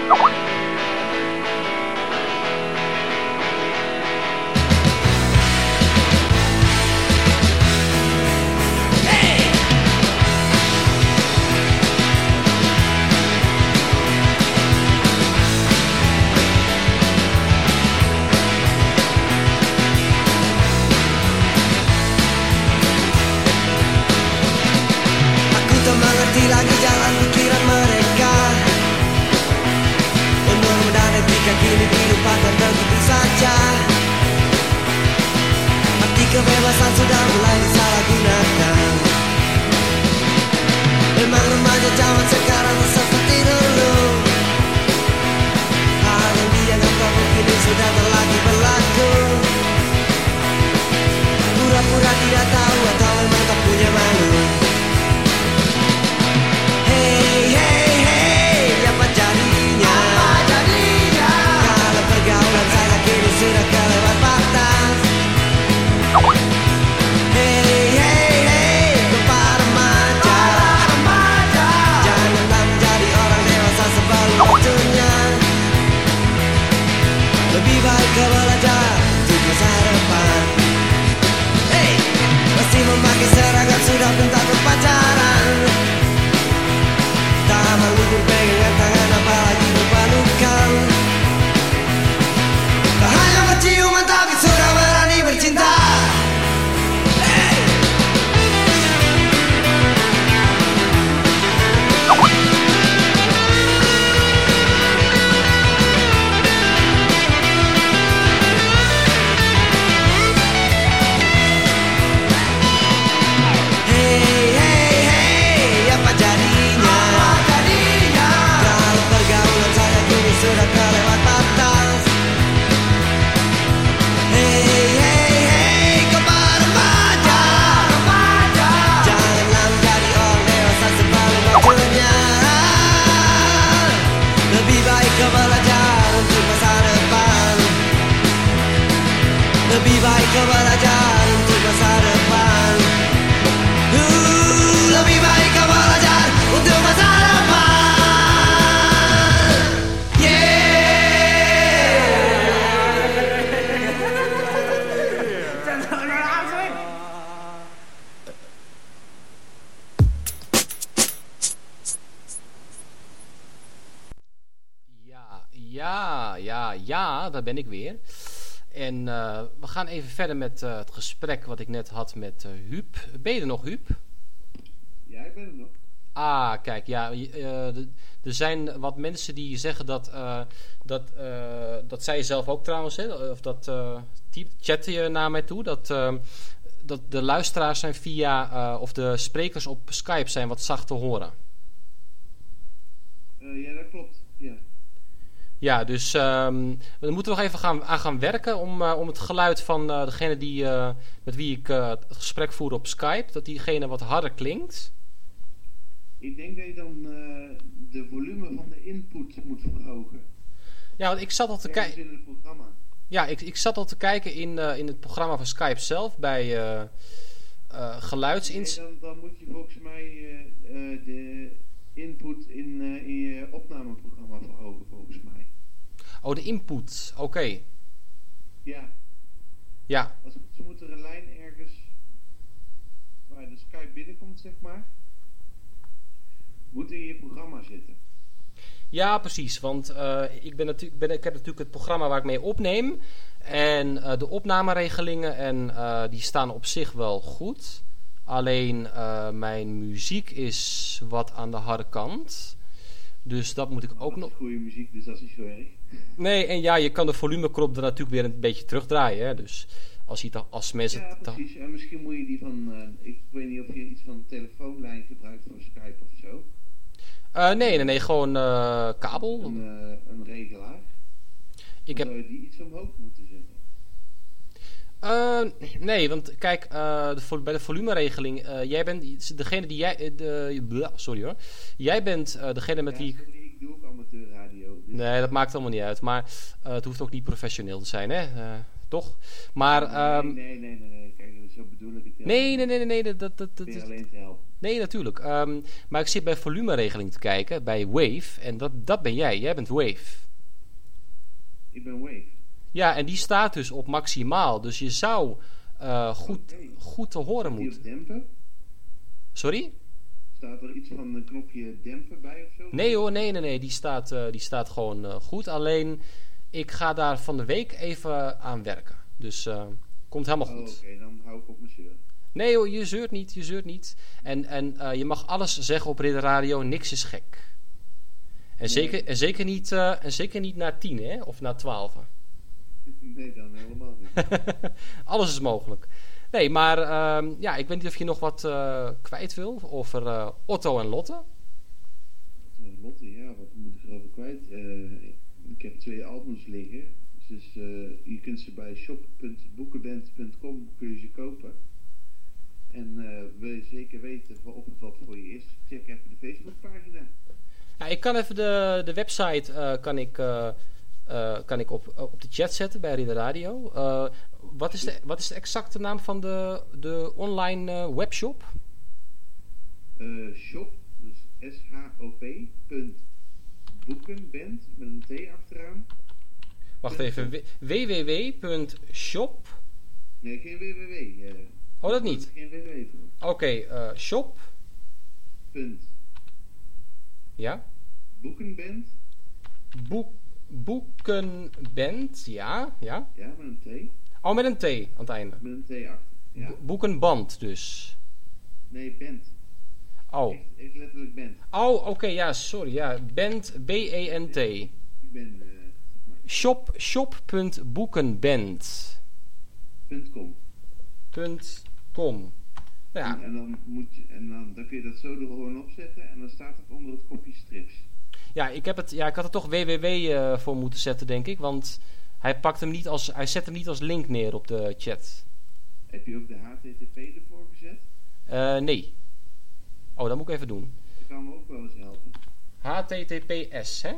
Ja, daar ben ik weer. En eh, we gaan even verder met eh, het gesprek wat ik net had met eh Huub. Ben je er nog, Huub? Ja, ik ben er nog. Ah, kijk, ja, er zijn wat mensen die zeggen dat, dat, dat zij zelf ook trouwens, hè, of dat uh, chatte je naar mij toe, dat, dat de luisteraars zijn via, of de sprekers op Skype zijn wat zacht te horen. Ja, dat klopt. Ja. Ja, dus ehm, we moeten nog even gaan, aan gaan werken om, eh, om het geluid van eh, degene die, eh, met wie ik het gesprek voer op Skype, dat diegene wat harder klinkt. Ik denk dat je dan de volume van de input moet verhogen. Ja, want ik zat al te kijken. Ja, ik, ik zat al te kijken in, in het programma van Skype zelf bij eh eh, geluidsins. Nee, dan, dan moet je volgens mij de input in, in je opnameprogramma verhogen. Oh, de input. Oké. Ja, Ja. als het goed is moet er een lijn ergens waar de Skype binnenkomt, zeg maar, moet in je programma zitten. ja, precies. Want eh, ik, ben natuurlijk, ben, ik heb natuurlijk het programma waar ik mee opneem. En eh, de opnameregelingen, en eh, die staan op zich wel goed. Alleen mijn muziek is wat aan de harde kant. Dus dat moet ik ook nog. goede muziek, dus dat is niet zo erg. Nee, en ja, je kan de volumeknop er natuurlijk weer een beetje terugdraaien. Hè? Dus als, je, als mensen. Ja, precies. En misschien moet je die van, eh, ik weet niet of je iets van een telefoonlijn gebruikt voor Skype of zo. Eh, nee, nee, nee, gewoon eh, kabel. Een, een regelaar. Ik Dan heb, zou je die iets omhoog moeten zetten. Nee, want kijk, de, bij de volumeregeling, jij bent degene die jij, de, sorry hoor, jij bent degene met Ja, wie ik, ik doe ook amateurradio. Nee, dat maakt allemaal niet uit, maar eh, het hoeft ook niet professioneel te zijn, hè, Eh, toch? Maar, ehm, nee, nee, nee, nee, nee, kijk, zo bedoel ik het nee, nee, nee, nee, nee, dat, dat, dat, dat- alleen te helpen. nee, natuurlijk. Ehm, maar ik zit bij volumeregeling te kijken, bij Wave, en dat, dat ben jij, jij bent Wave. Ik ben Wave. Ja, en die staat dus op maximaal, dus je zou eh, goed, goed te horen moeten. Sorry? Staat er iets van een knopje dempen bij of zo? Nee hoor, nee, nee, nee. Die staat, eh, die staat gewoon eh, goed. Alleen, ik ga daar van de week even aan werken. Dus, eh, komt helemaal Oh, goed. oké, dan hou ik op mijn zeur. Nee hoor, je zeurt niet, je zeurt niet. En, en je mag alles zeggen op Ridder Radio, niks is gek. En, zeker, en, zeker, niet, en zeker niet na tien, hè? Of na twaalf. Nee, dan helemaal niet. alles is mogelijk. Nee, maar ehm, ja, ik weet niet of je nog wat eh, kwijt wil over eh, Otto en Lotte. Eh, Lotte, ja, wat moet ik erover kwijt? Eh, ik heb twee albums liggen. Dus je kunt ze bij shop.boekenband.com kun je ze kopen. En wil je zeker weten of het wat voor je is, check even de Facebookpagina. Ja, ik kan even de, de website kan ik, eh, kan ik op, op de chat zetten bij Ridder Radio. Eh, wat, is de, wat is de exacte naam van de, de online eh, webshop? Shop, dus S-H-O-P, punt boekenband, met een T achteraan. Wacht even. www.shop. Nee, geen www. Oh, dat niet. geen www. Oké, shop. Punt. Ja. Boekenband. Boek, boekenband. Ja, ja. Ja, met een T. Oh, met een T aan het einde. Met een T achter. Ja. Bo- Boekenband dus. Nee, band. Oh. Echt, echt letterlijk band. Oh, oké, ja, sorry. Ja, band, B-E-N-T. Ik ben, maar, Shop, shop.boekenband.com. .com. Ja, En, en dan, moet je, en dan, dan kun je dat zo er gewoon opzetten en dan staat er onder het kopje strips. Ja, ik, heb het, ja, ik had er toch www eh, voor moeten zetten, denk ik. Want hij, pakt hem niet als, hij zet hem niet als link neer op de chat. Heb je ook de HTTP ervoor gezet? Eh, nee. Oh, dat moet ik even doen. Dat kan me ook wel eens helpen. HTTPS, hè?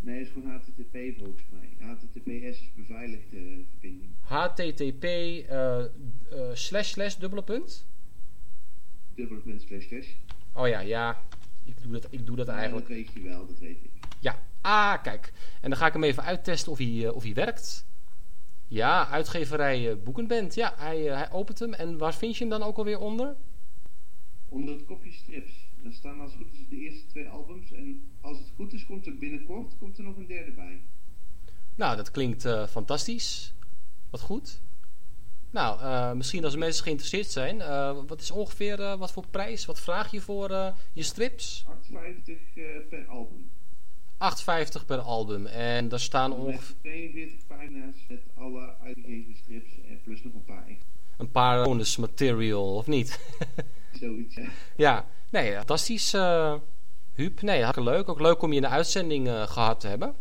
Nee, het is gewoon HTTP volgens mij. HTTPS is beveiligde verbinding. HTTP eh, eh, slash slash dubbele punt? Dubbele punt slash slash. Oh ja, ja. Ik doe dat, ik doe dat eigenlijk. Dat weet je wel, dat weet ik. Ja. Ah, kijk. En dan ga ik hem even uittesten of hij, eh, of hij werkt. Ja, uitgeverij eh, Boekenband. Ja, hij, eh, hij opent hem. En waar vind je hem dan ook alweer onder? Onder het kopje strips. Daar staan als het goed is de eerste twee albums. En als het goed is, komt er binnenkort komt er nog een derde bij. Nou, dat klinkt fantastisch. Wat goed. Nou, eh, misschien als mensen geïnteresseerd zijn. eh, wat is ongeveer, eh, wat voor prijs? Wat vraag je voor je strips? 8,50 eh, per album. 8,50 per album. En daar staan ongeveer Met 42 pagina's met alle uitgegeven strips en plus nog een paar een paar bonus material, of niet? Zoiets, ja. ja, nee, fantastisch. Huub, nee, hartstikke leuk. Ook leuk om je in de uitzending eh, gehad te hebben.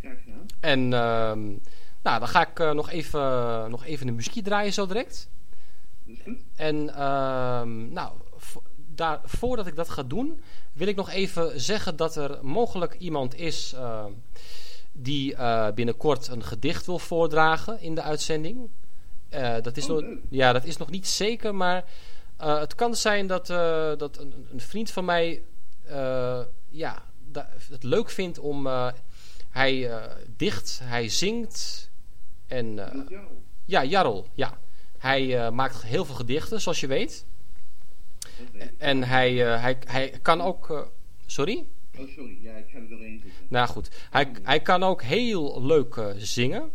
Graag gedaan. En ehm, nou, dan ga ik eh, nog, even, nog even een muziekje draaien zo direct. En ehm, nou, vo- daar, voordat ik dat ga doen, wil ik nog even zeggen dat er mogelijk iemand is ehm, die eh, binnenkort een gedicht wil voordragen in de uitzending. Eh, dat, is Oh, nog, leuk. ja, dat is nog niet zeker, maar eh, het kan zijn dat, eh, dat een, een vriend van mij eh, ja, het leuk vindt om. eh, hij eh, dicht, hij zingt en. eh, jou. ja, Jarl, ja. Hij eh, maakt heel veel gedichten, zoals je weet. En hij, eh, hij, hij kan ook. sorry? Oh, sorry. Ja, ik ga er doorheen zitten. Nou goed, hij, hij kan ook heel leuk zingen.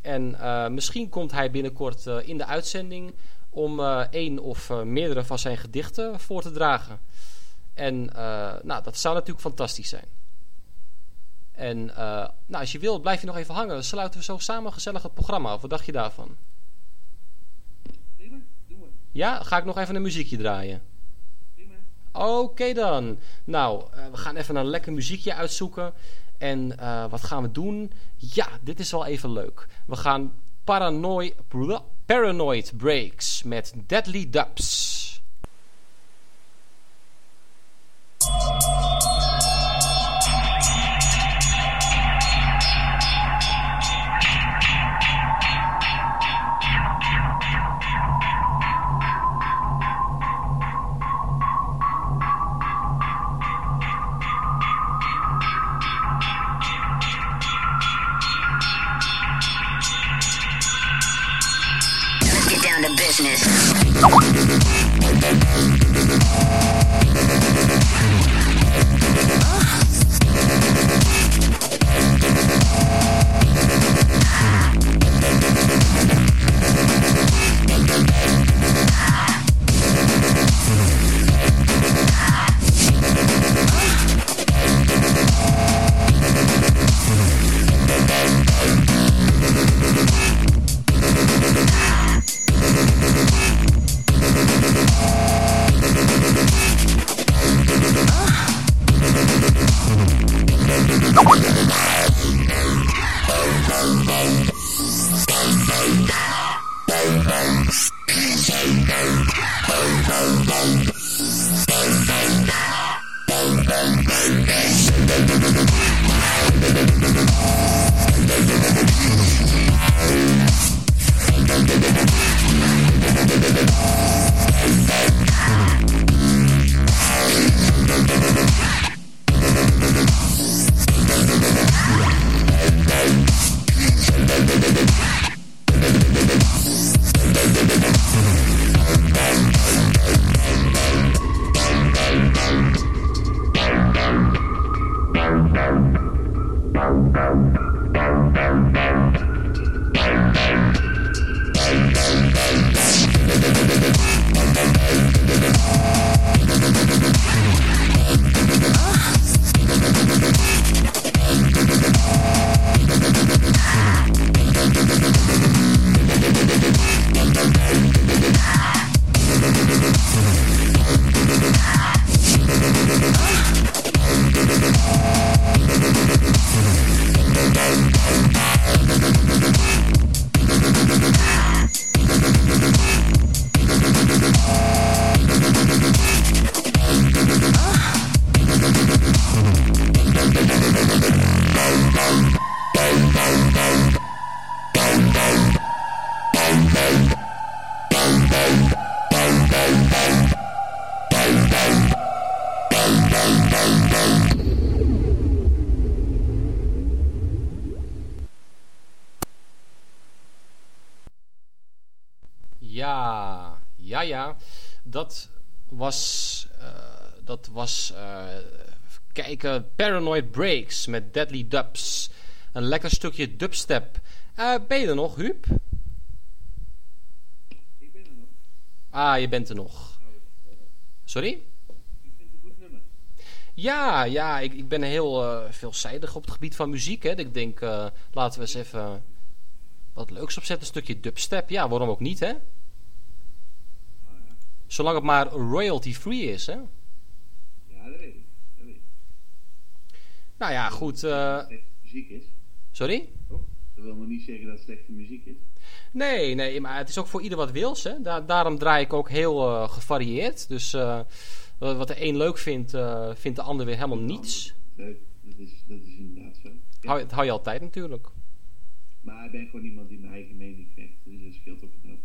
En misschien komt hij binnenkort in de uitzending om één of meerdere van zijn gedichten voor te dragen. En nou, dat zou natuurlijk fantastisch zijn. En eh, nou, als je wil, blijf je nog even hangen. Dan sluiten we zo samen gezellig het programma af. Wat dacht je daarvan? Prima, doen we. Ja, ga ik nog even een muziekje draaien. Prima. Oké dan. Nou, eh, we gaan even een lekker muziekje uitzoeken. En eh, wat gaan we doen? Ja, dit is wel even leuk. We gaan Paranoid, Paranoid Breaks met Deadly Dubs. business. Paranoid Breaks met Deadly Dubs. Een lekker stukje dubstep. Eh, ben je er nog, Huub? Ik ben er nog. Ah, je bent er nog. Sorry? Ik vind het een goed nummer. Ja, ja, ik, ik ben heel eh, veelzijdig op het gebied van muziek. Hè. Ik denk, eh, laten we eens even wat leuks opzetten. Een stukje dubstep. Ja, waarom ook niet, hè? Zolang het maar royalty-free is, hè? Ja, dat weet ik. Dat weet ik. Nou ja, goed. eh, slechte muziek is. sorry? Dat wil nog niet zeggen dat het slechte muziek is. Nee, nee, maar het is ook voor ieder wat wils, hè? Da- daarom draai ik ook heel eh, gevarieerd. Dus eh, wat de een leuk vindt, vindt de ander weer helemaal niets. Leuk. Dat is, dat is inderdaad zo. Ja. Hou, dat hou je altijd natuurlijk. Maar ik ben gewoon iemand die mijn eigen mening krijgt. Dus dat scheelt ook een hoop.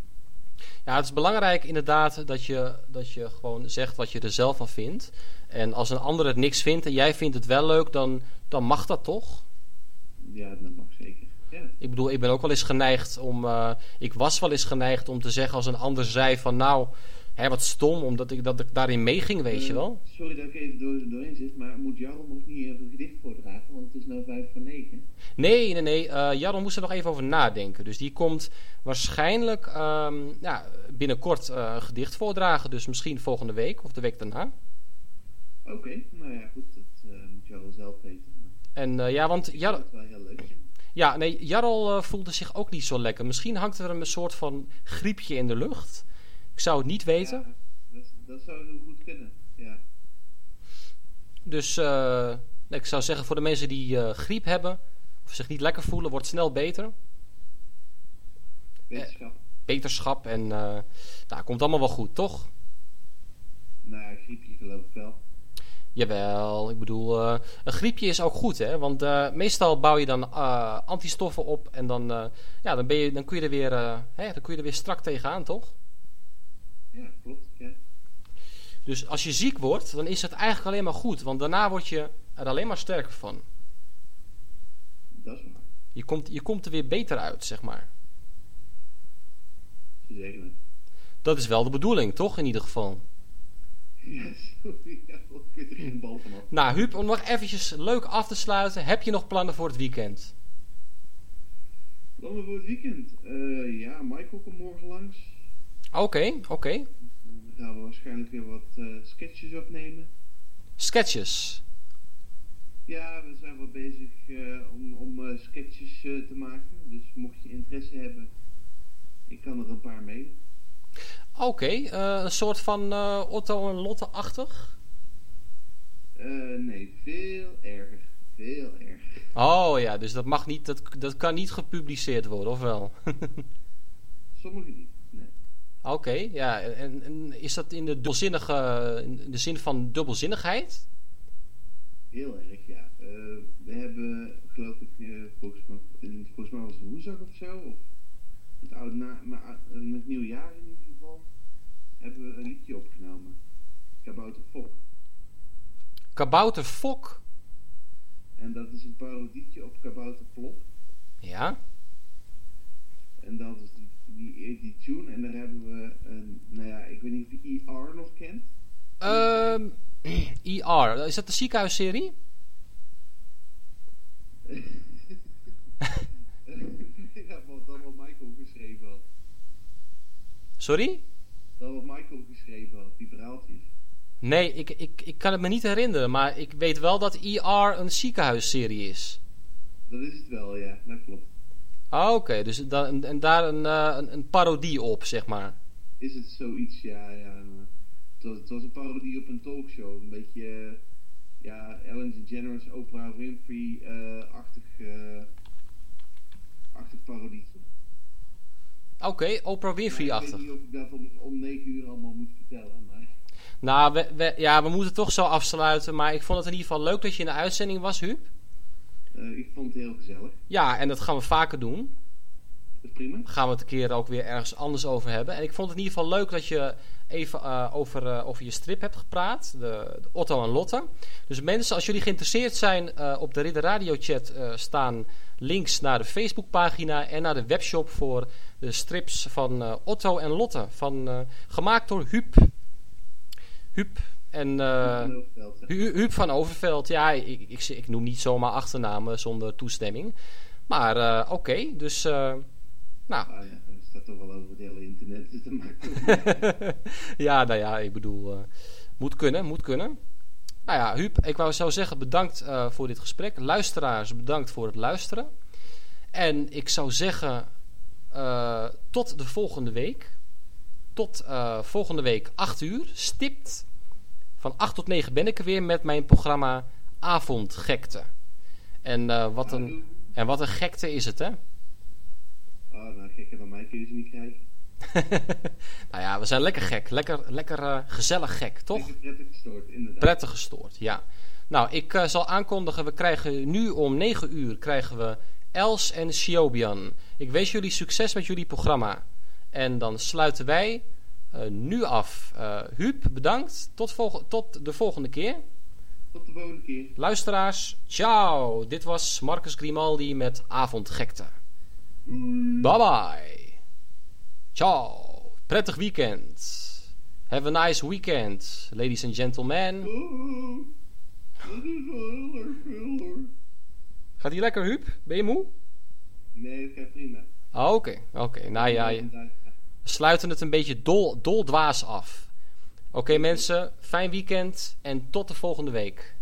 Ja, het is belangrijk inderdaad dat je, dat je gewoon zegt wat je er zelf van vindt. En als een ander het niks vindt en jij vindt het wel leuk, dan, dan mag dat toch? Ja, dat mag zeker. Ja. Ik bedoel, ik ben ook wel eens geneigd om. eh, ik was wel eens geneigd om te zeggen als een ander zei van nou, hè, wat stom, omdat ik, dat ik daarin meeging, weet je Eh, wel. Sorry dat ik even door, doorheen zit, maar moet Jarom ook niet even een gedicht voordragen? Want het is nou vijf voor negen. Nee, nee, nee. Jarl moest er nog even over nadenken. Dus die komt waarschijnlijk ehm, ja, binnenkort een gedicht voordragen. Dus misschien volgende week of de week daarna. Oké, nou ja, goed. Dat eh, moet Jarom zelf weten. Maar En eh, ja, want ik zou het wel heel leuk ja, nee, Jarl eh, voelde zich ook niet zo lekker. Misschien hangt er een soort van griepje in de lucht. Ik zou het niet weten. Ja, dat, dat zou heel goed kunnen. Ja. Dus ik zou zeggen voor de mensen die griep hebben of zich niet lekker voelen, wordt snel beter. Wetenschap. Beterschap en nou, komt allemaal wel goed, toch? Nou ja, griepje geloof ik wel. Jawel, ik bedoel, eh, een griepje is ook goed, hè? Want eh, meestal bouw je dan eh, antistoffen op en dan, ja, dan, ben je, dan, kun je er weer, hè, dan kun je er weer strak tegenaan, toch? Ja, klopt. Ja. Dus als je ziek wordt, dan is het eigenlijk alleen maar goed, want daarna word je er alleen maar sterker van. Dat is waar. Je komt, je komt er weer beter uit, zeg maar. Ze zeggen het. Dat is wel de bedoeling, toch? In ieder geval. Ja, sorry. Er geen bal van af. Nou, Huub, om nog eventjes leuk af te sluiten, heb je nog plannen voor het weekend? Plannen voor het weekend? Eh, ja, Michael komt morgen langs. Oké, oké. Dan gaan we waarschijnlijk weer wat eh, sketches opnemen. Sketches. Ja, we zijn wel bezig eh, om, om sketches te maken. Dus mocht je interesse hebben, ik kan er een paar mailen. Oké, een soort van eh, Otto en Lotte-achtig? Eh, nee, veel erger. Veel erger. Oh ja, dus dat mag niet, dat, dat kan niet gepubliceerd worden, of wel? Sommige niet. Nee. Oké, ja, en, en is dat in de dubbelzinnige, in de zin van dubbelzinnigheid? Heel erg, ja. Eh, we hebben, geloof ik, eh, volgens, mij, in- volgens mij was het woensdag of zo, of met, oud na, maar, met nieuwjaar in ieder geval, hebben we een liedje opgenomen. Kabouter Fok. Kabouter Fok. En dat is een parodietje op Kabouter Plop. Ja, En dat is die, die, die tune. En daar hebben we een, nou ja, ik weet niet of je ER nog kent. Ehm IR, is dat de ziekenhuisserie? dat wat, dat wat Michael geschreven had. Sorry? Dat wat Michael geschreven had, die verhaaltjes. Nee, ik, ik, ik kan het me niet herinneren, maar ik weet wel dat IR een ziekenhuisserie is. Dat is het wel, ja, dat klopt. Ah, Oké, dus dan, en daar een, eh, een, een parodie op, zeg maar. Is het zoiets, ja, ja. Het was, het was een parodie op een talkshow. Een beetje, eh, ja, Ellen DeGeneres, Oprah Winfrey-achtig uh, achtig parodietje. Oké, Oprah Maar Ik Winfrey-achtig. weet niet of ik dat om, om 9 uur allemaal moet vertellen, maar... Nou, we, we- ja, we moeten toch zo afsluiten, maar ik vond het in ieder geval leuk dat je in de uitzending was, Huub. eh, ik vond het heel gezellig. Ja, en dat gaan we vaker doen. is prima. gaan we het een keer ook weer ergens anders over hebben. En ik vond het in ieder geval leuk dat je even eh, over, eh, over je strip hebt gepraat. De, de Otto en Lotte. Dus mensen, als jullie geïnteresseerd zijn op de Ridder Radio chat staan links naar de Facebookpagina en naar de webshop voor de strips van Otto en Lotte. Van, gemaakt door Huub. Huub en... eh, Van Overveld, zeg. Hu- Huub van Overveld, ja, ik, ik, ik, noem niet zomaar achternamen zonder toestemming. Maar eh, oké, dus eh, nou, Ah ja, dat staat toch wel over het hele internet, dus dat maakt ook niet ja, nou ja, ik bedoel, moet kunnen, moet kunnen. Nou ja, Huub, ik wou zo zeggen bedankt voor dit gesprek. Luisteraars, bedankt voor het luisteren. En ik zou zeggen, tot de volgende week. Tot eh, volgende week 8 uur, stipt. Van 8 tot 9 ben ik er weer met mijn programma Avondgekte. En, eh, wat, een, en wat een gekte is het, hè? Ah, nou, gekker dan mij kun je ze niet krijgen. nou ja, we zijn lekker gek. Lekker, lekker eh, gezellig gek, toch? Prettig gestoord, inderdaad. Prettig gestoord, ja. Nou, ik zal aankondigen, we krijgen nu om 9 uur krijgen we Els en Shiobian. Ik wens jullie succes met jullie programma. En dan sluiten wij eh, nu af. Eh Huub, bedankt. Tot, volg- tot de volgende keer. Tot de volgende keer. Luisteraars, ciao. Dit was Marcus Grimaldi met Avondgekte. Bye bye. Ciao. Prettig weekend. Have a nice weekend, ladies and gentlemen. Gaat ie lekker, Huub? Ben je moe? Nee, dat gaat prima. Ah, Oké, oké. Nou ja, je- we sluiten het een beetje dol, doldwaas af. Oké mensen, fijn weekend en tot de volgende week.